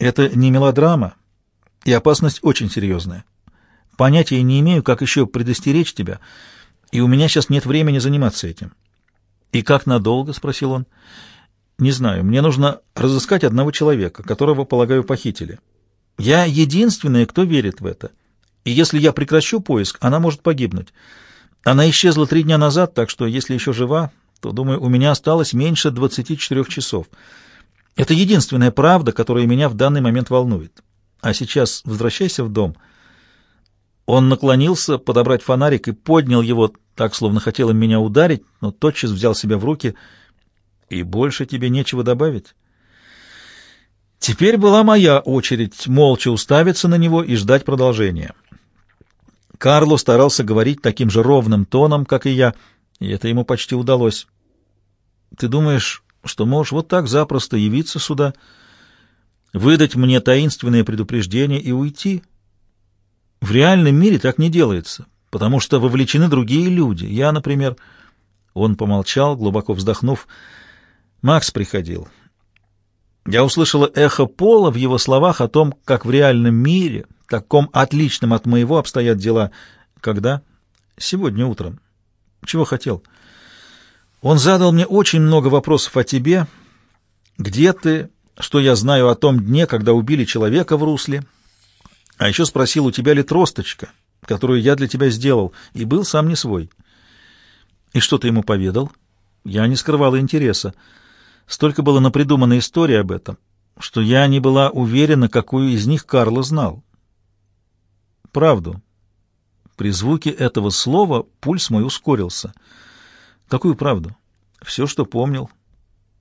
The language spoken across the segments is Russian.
Это не мелодрама, и опасность очень серьезная. Понятия не имею, как еще предостеречь тебя, и у меня сейчас нет времени заниматься этим. «И как надолго?» — спросил он. «Не знаю. Мне нужно разыскать одного человека, которого, полагаю, похитили. Я единственная, кто верит в это. И если я прекращу поиск, она может погибнуть. Она исчезла три дня назад, так что, если еще жива, то, думаю, у меня осталось меньше 24 часов. Это единственная правда, которая меня в данный момент волнует. А сейчас возвращайся в дом». Он наклонился подобрать фонарик и поднял его, так, словно хотел им меня ударить, но тотчас взял себя в руки. «И больше тебе нечего добавить?» Теперь была моя очередь молча уставиться на него и ждать продолжения. Карло старался говорить таким же ровным тоном, как и я, и это ему почти удалось. «Ты думаешь, что можешь вот так запросто явиться сюда, выдать мне таинственное предупреждение и уйти?» В реальном мире так не делается, потому что вовлечены другие люди. Я, например... Он помолчал, глубоко вздохнув. Макс приходил. Я услышала эхо Пола в его словах о том, как в реальном мире, таком отличном от моего, обстоят дела. Когда? Сегодня утром. Чего хотел? Он задал мне очень много вопросов о тебе. Где ты? Что я знаю о том дне, когда убили человека в русле? А еще спросил, у тебя ли тросточка, которую я для тебя сделал, и был сам не свой. И что ты ему поведал? Я не скрывала интереса. Столько было напридуманной истории об этом, что я не была уверена, какую из них Карло знал. Правду. При звуке этого слова пульс мой ускорился. Какую правду? Все, что помнил.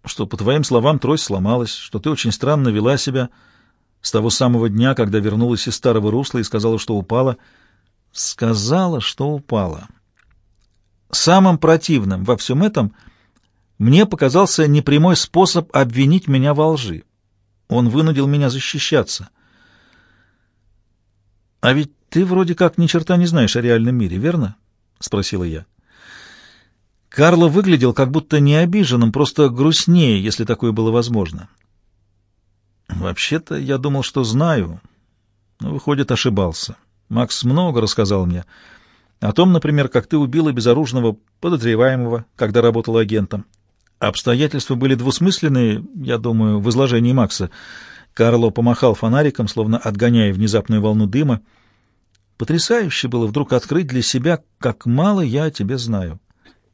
Что, по твоим словам, трость сломалась, что ты очень странно вела себя с того самого дня, когда вернулась из старого русла и сказала, что упала. Сказала, что упала. Самым противным во всем этом мне показался непрямой способ обвинить меня во лжи. Он вынудил меня защищаться. «А ведь ты вроде как ни черта не знаешь о реальном мире, верно?» — спросила я. Карло выглядел как будто не обиженным, просто грустнее, если такое было возможно. Вообще-то я думал, что знаю, но, выходит, ошибался. Макс много рассказал мне. О том, например, как ты убила безоружного подозреваемого, когда работал агентом. Обстоятельства были двусмысленные, я думаю, в изложении Макса. Карло помахал фонариком, словно отгоняя внезапную волну дыма. Потрясающе было вдруг открыть для себя, как мало я о тебе знаю.